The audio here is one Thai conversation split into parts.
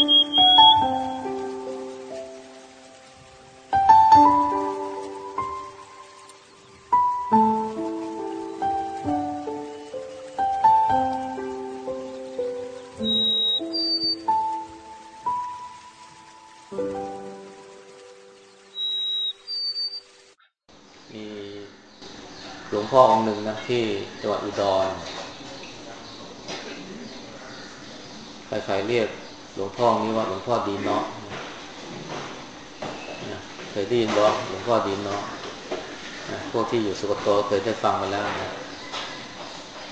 มีหลวงพ่อองค์หนึ่งนะที่จังหวัดอุดรใครๆเรียก หลวงพ่อนี้ว่าหลวงพ่อดีเนาะเคยได้ยินบอกหลวงพ่อดีเนาะพวกที่อยู่สุกโตเคยได้ฟังมาแล้วนะ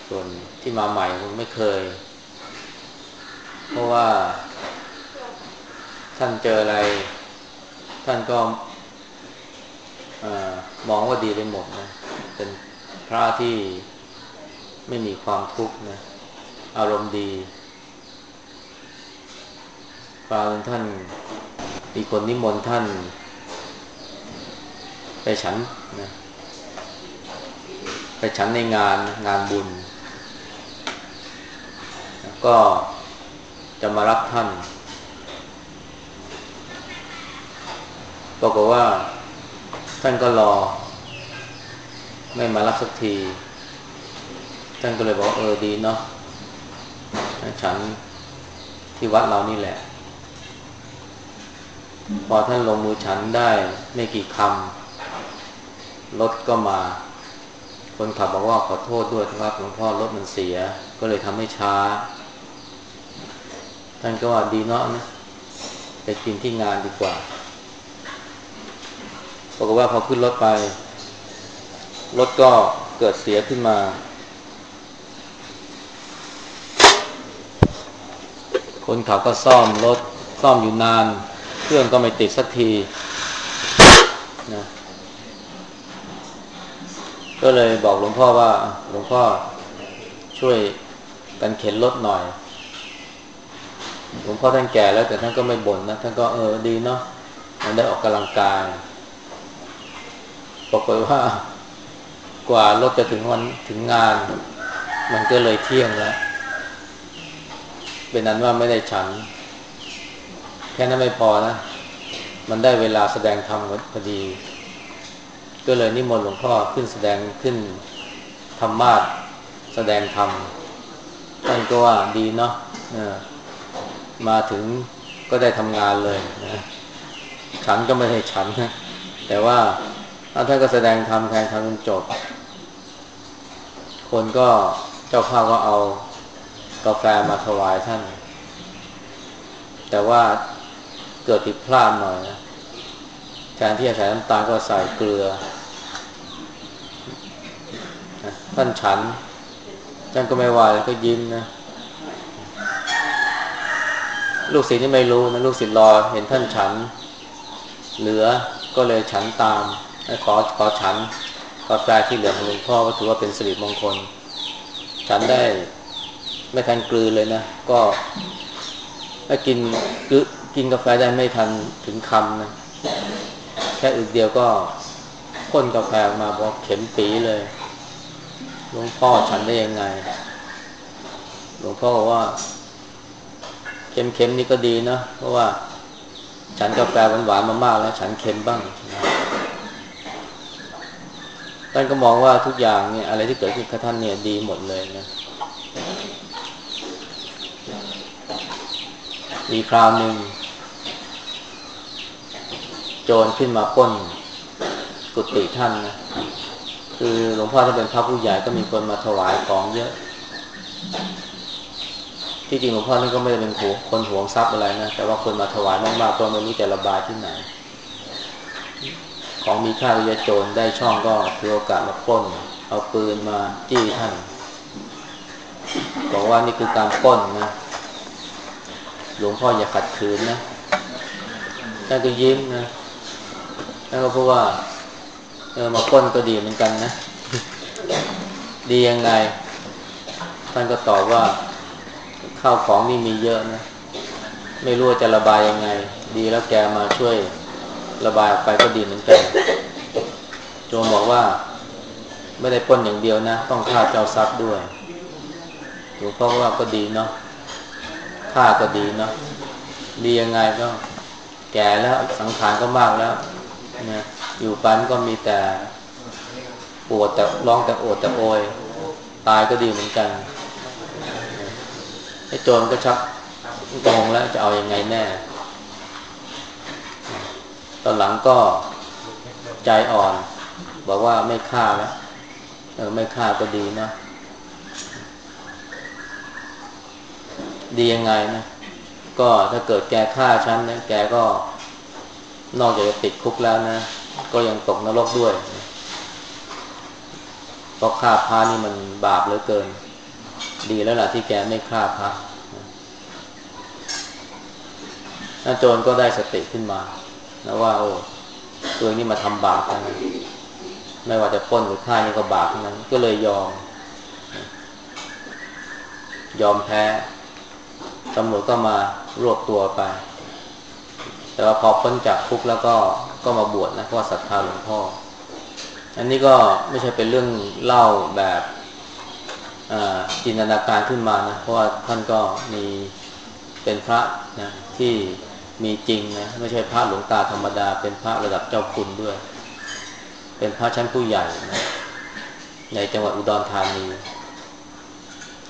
ส่วนที่มาใหม่คงไม่เคย เพราะว่า ท่านเจออะไร ท่านก็มองว่าดีไปหมดนะ เป็นพระที่ไม่มีความทุกข์นะ อารมณ์ดี คราวท่านมีคนนิมนต์ท่าน ไปฉันนะไปฉันในงานงานบุญ ก็จะมารับท่านบอกว่า ท่านก็รอ ไม่มารับสักที ท่านก็เลยบอกเออดีเนาะฉันที่วัดเรานี่แหละ พอท่านลงมือฉันได้ไม่กี่คำรถก็มา คนขับบอกว่าขอโทษด้วยครับหลวงพ่อรถมันเสีย ก็เลยทำให้ช้า ท่านก็ว่าดีเนาะนะไปกินที่งานดีกว่าบอกฏว่าพอขึ้นรถไป รถก็เกิดเสียขึ้นมา คนขับก็ซ่อมรถซ่อมอยู่นาน เครื่องก็ไม่ติดสักทีนะก็เลยบอกหลวงพ่อว่าหลวงพ่อช่วยกันเข็นรถหน่อย หลวงพ่อท่านแก่แล้วแต่ท่านก็ไม่บ่นนะท่านก็เออดีเนาะมันได้ออกกำลังกายปรากฏว่ากว่ารถจะถึงวันถึงงาน มันก็เลยเที่ยงแล้ว เป็นนั้นว่าไม่ได้ฉัน ค่นั้นไม่พอนะ มันได้เวลาแสดงธรรมพอดี ก็เลยนิมนต์หลวงพ่อขึ้นแสดงขึ้นธรรมาสแสดงธรรมท่านก็ว่าดีเนาะมาถึงก็ได้ทำงานเลยนะฉันก็ไม่ให้ฉันนะแต่ว่าท่านก็แสดงธรรมแทนธรรมจนจบ คนก็เจ้าภาพก็เอากาแฟมาถวายท่าน แต่ว่า เกิดผิดพลาดหน่อยนะแทนที่จะใส่น้ำตาลก็ใส่เกลือท่านฉันท่านก็ไม่วายก็ยิ้มนะ ลูกศิษย์นี่ไม่รู้นะลูกศิษย์รอ เห็นท่านฉัน เหลือก็เลยฉันตามขอขอฉันกาแฟที่เหลือของหลวงพ่อก็ถือว่าเป็นสิริมงคล ฉันได้ไม่ทันกลืนเลยนะ ก็ถ้ากินกิินกาแฟได้ไม่ทันถึงคำนะแค่อึกเดียวก็พ่นกาแฟมาบอกเข็มปีเลยหลวงพ่อฉันได้ยังไงหลวงพ่อบอกว่า เค็มๆนี่ก็ดีนะเพราะว่า ฉันกาแฟหวานๆมามากแล้ว ฉันเค็มบ้างนะท่านก็มองว่าทุกอย่างเนี่ยอะไรที่เกิดขึ้นกับท่านเนี่ยดีหมดเลยนะมีคราวหนึ่ง โจรขึ้นมาป้นกุฏิท่านนะคือหลวงพ่อท่านเป็นพระผู้ใหญ่ก็มีคนมาถวายของเยอะ ที่จริงหลวงพ่อท่านก็ไม่ได้เป็นคนหวงทรัพย์อะไรนะแต่ว่าคนมาถวายมากๆก็ไม่รู้จะระบายที่ไหน ของมีค่าวิยาโจรได้ช่องก็ถือโอกาสมาป้น เอาปืนมาจี้ท่านบอกว่านี่คือการป้นนะหลวงพ่ออย่าขัดขืนนะท่านก็ยิ้มนะ ท่านก็พูดว่า เออมาป้นก็ดีเหมือนกันนะ ดียังไง ท่านก็ตอบว่าข้าวของนี่มีเยอะนะ ไม่รู้จะระบายยังไง ดีแล้วแกมาช่วยระบายออกไปก็ดีเหมือนกันโจมบอกว่า ไม่ได้ป้นอย่างเดียวนะ ต้องฆ่าเจ้าทรัพย์ด้วยหลวงพ่อว่าก็ดีเนาะฆ่าก็ดีเนาะดียังไงก็ แก่แล้วสังขารก็มากแล้ว นะอยู่ปันก็มีแต่ปวดแต่ร้องแต่โอดแต่โอยตายก็ดีเหมือนกันไอ้โจรก็ชักงงแล้วจะเอาอยัางไงแน่ ตอนหลังก็ใจอ่อน บอกว่าไม่ฆ่าแล้วเออไม่ฆ่าก็ดีนะ ดียังไงนะ ก็ถ้าเกิดแกฆ่าฉันนะแกก็ นอกจากจะติดคุกแล้วนะ ก็ยังตกนรกด้วยเพราะฆ่าพระนี่มันบาปเหลือเกิน ดีแล้วล่ะที่แกไม่ฆ่าพระน้าโจรก็ได้สติขึ้นมานะว่า โอ้ตัวนี้มาทำบาปนะไม่ว่าจะป้นหรือฆ่านี่ก็บาปทั้งนั้น ก็เลยยอม ยอมแพ้ตำรวจก็มารวบตัวไป แต่ว่าพอพ้นจากคุกแล้วก็ก็มาบวชนะเพราะศรัทธาหลวงพ่อ อันนี้ก็ไม่ใช่เป็นเรื่องเล่าแบบจินตนาการขึ้นมานะเพราะว่าท่านก็มีเป็นพระนะที่มีจริงนะไม่ใช่พระหลวงตาธรรมดา เป็นพระระดับเจ้าคุณด้วย เป็นพระชั้นผู้ใหญ่นะในจังหวัดอุดรธานี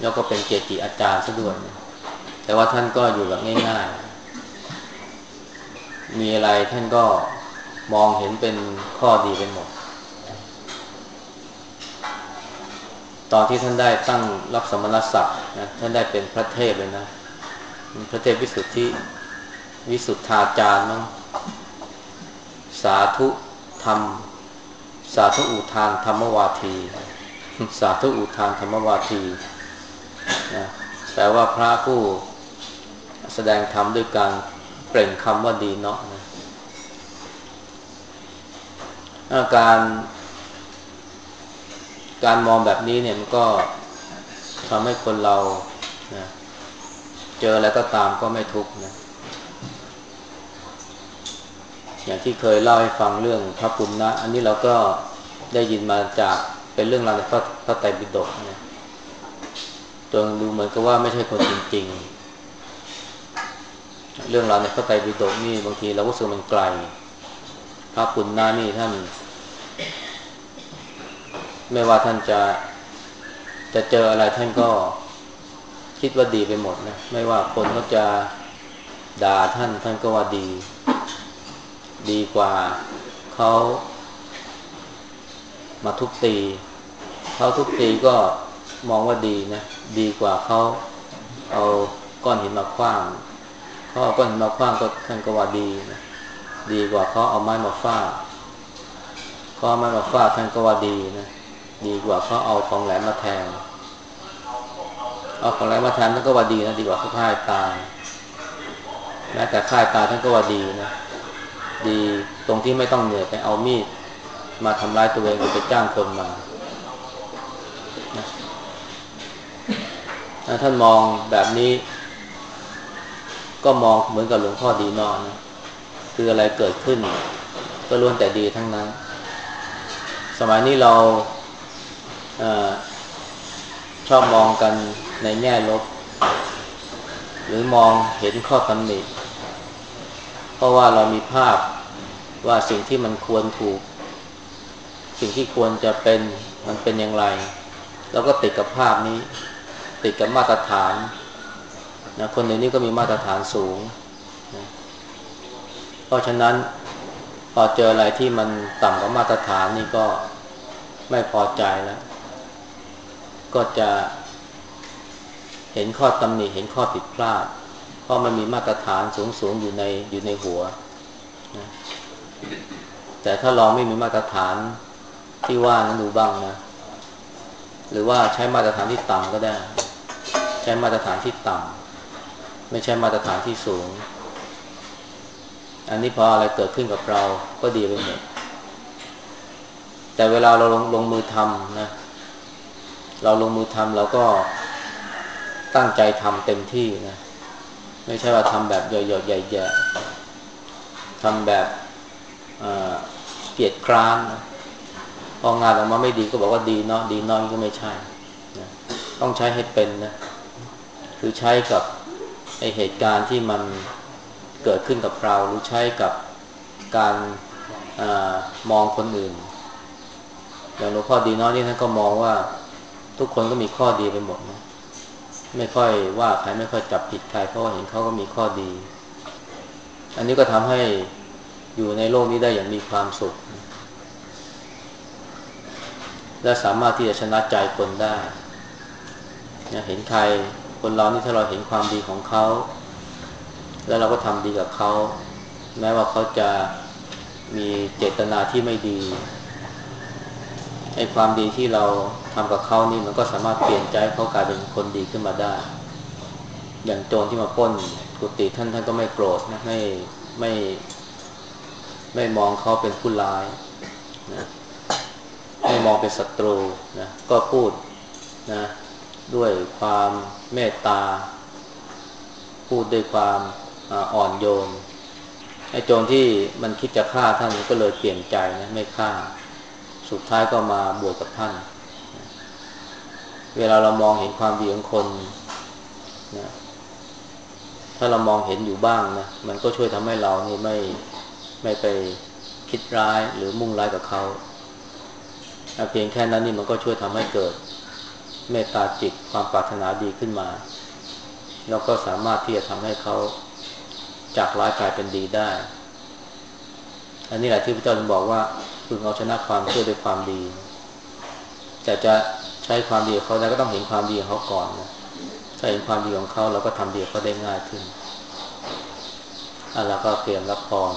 แล้วก็เป็นเกียรติอาจารย์ซะด้วยนะแต่ว่าท่านก็อยู่แบบง่ายๆ มีอะไรท่านก็มองเห็นเป็นข้อดีเป็นหมด ตอนที่ท่านได้ตั้งรับสมณศักดิ์นะท่านได้เป็นพระเทพเลยนะพระเทพวิสุทธิวิสุทธาจารย์มั้งสาธุธรรม สาธุอุทานธรรมวาที สาธุอุทานธรรมวาทีนะแปลว่าพระผู้แสดงธรรมด้วยการ เปล่งคำว่าดีเนาะนะการ การมองแบบนี้เนี่ยมันก็ทำให้คนเรานะเจออะไรก็ตามก็ไม่ทุกข์นะอย่างที่เคยเล่าให้ฟังเรื่องพระปุณณะอันนี้เราก็ได้ยินมาจากเป็นเรื่องราวในพระพระไตรปิฎกนะจนดูเหมือนกับว่าไม่ใช่คนจริง ๆ เรื่องราวในพระไตรปิฎกนี่บางทีเราก็สึกมันไกล พระปุณณะนี่ท่าน ไม่ว่าท่านจะจะเจออะไรท่านก็คิดว่าดีไปหมดนะ ไม่ว่าคนเขาจะด่าท่านท่านก็ว่าดี ดีกว่าเขามาทุบตีเขาทุบตีก็มองว่าดีนะ ดีกว่าเขาเอาก้อนหินมาคว้าง เขาเอาก้อนหินมาคว้างก็ท่านก็ว่าดีนะดีกว่าเขาเอาไม้มาฟาดเขาเอาไม้มาฟาดท่านก็ว่าดีนะดีกว่าเขาเอาของแหลมมาแทงเอาของแหลมมาแทงท่านก็ว่าดีนะดีกว่าเขาฆ่าตายแม้แต่ฆ่าตายท่านก็ว่าดีนะดีตรงที่ไม่ต้องเหนื่อยไปเอามีดมาทำร้ายตัวเองหรือไปจ้างคนมาท่านมองแบบนี้ ก็มองเหมือนกับหลวงพ่อดีนอนนะคืออะไรเกิดขึ้น ก็ล้วนแต่ดีทั้งนั้น สมัยนี้เราอชอบมองกันในแง่ลบ หรือมองเห็นข้อตำหนิเพราะว่าเรามีภาพว่าสิ่งที่มันควรถูก สิ่งที่ควรจะเป็นมันเป็นอย่างไรเราก็ติดกับภาพนี้ ติดกับมาตรฐาน นะคนในนี้ก็มีมาตรฐานสูงนะเพราะฉะนั้นพอเจออะไรที่มันต่ำกว่ามาตรฐานนี่ก็ไม่พอใจแล้ว ก็จะเห็นข้อตำหนิเห็นข้อผิดพลาด เพราะมันมีมาตรฐานสูงสูงอยู่ในอยู่ในหัวนะแต่ถ้าเราไม่มีมาตรฐานที่ว่านั้นดูบ้างนะ หรือว่าใช้มาตรฐานที่ต่ำก็ได้ ใช้มาตรฐานที่ต่ำ ไม่ใช่มาตรฐานที่สูง อันนี้พออะไรเกิดขึ้นกับเราก็ดีไปหมดแต่เวลาเราลงลงมือทำนะเราลงมือทำเราก็ตั้งใจทำเต็มที่นะไม่ใช่ว่าทำแบบหย่อยๆใหญ่ๆทำแบบเกียดคร้านพองานออกมาไม่ดีก็บอกว่าดีเนาะดีน้อยก็ไม่ใช่นะต้องใช้ให้เป็นนะคือใช้กับ ไอเหตุการณ์ที่มันเกิดขึ้นกับเราหรือใช้กับการอมองคนอื่น อย่างหลวงพ่อดีน้อยนี่ท่านก็มองว่าทุกคนก็มีข้อดีไปหมดนะไม่ค่อยว่าใครไม่ค่อยจับผิดใครเพราะว่าเห็นเขาก็มีข้อดี อันนี้ก็ทำให้อยู่ในโลกนี้ได้อย่างมีความสุข และสามารถที่จะชนะใจคนได้เห็นใคร คนเรานี่ถ้าเราเห็นความดีของเขา แล้วเราก็ทำดีกับเขา แม้ว่าเขาจะมีเจตนาที่ไม่ดีไอ้ความดีที่เราทำกับเขานี่มันก็สามารถเปลี่ยนใจเขากลายเป็นคนดีขึ้นมาได้ อย่างโจรที่มาป้นกุฏิท่านท่านก็ไม่โกรธนะไม่ไม่ไม่มองเขาเป็นผู้ร้ายนะไม่มองเป็นศัตรูนะก็พูดนะ ด้วยความเมตตา พูดด้วยความอ่อนโยนไอ้โจรที่มันคิดจะฆ่าท่านก็เลยเปลี่ยนใจนะไม่ฆ่า สุดท้ายก็มาบวชกับท่าน เวลาเรามองเห็นความดีของคนนะถ้าเรามองเห็นอยู่บ้างนะมันก็ช่วยทำให้เรานี่ไม่ไม่ไปคิดร้ายหรือมุ่งร้ายกับเขาเพียงแค่นั้นนี่มันก็ช่วยทำให้เกิด เมตตาจิตความปรารถนาดีขึ้นมา แล้วก็สามารถที่จะทำให้เขาจากร้ายกลายเป็นดีได้ อันนี้แหละที่พระเจ้าบอกว่าพึงเอาชนะความชื่อด้วยความดี แต่จะใช้ความดีของเขาได้ก็ต้องเห็นความดีของเขาก่อนนะถ้าเห็นความดีของเขาเราก็ทำดีเขาได้ง่ายขึ้นอันแล้วก็เตรียมรับพร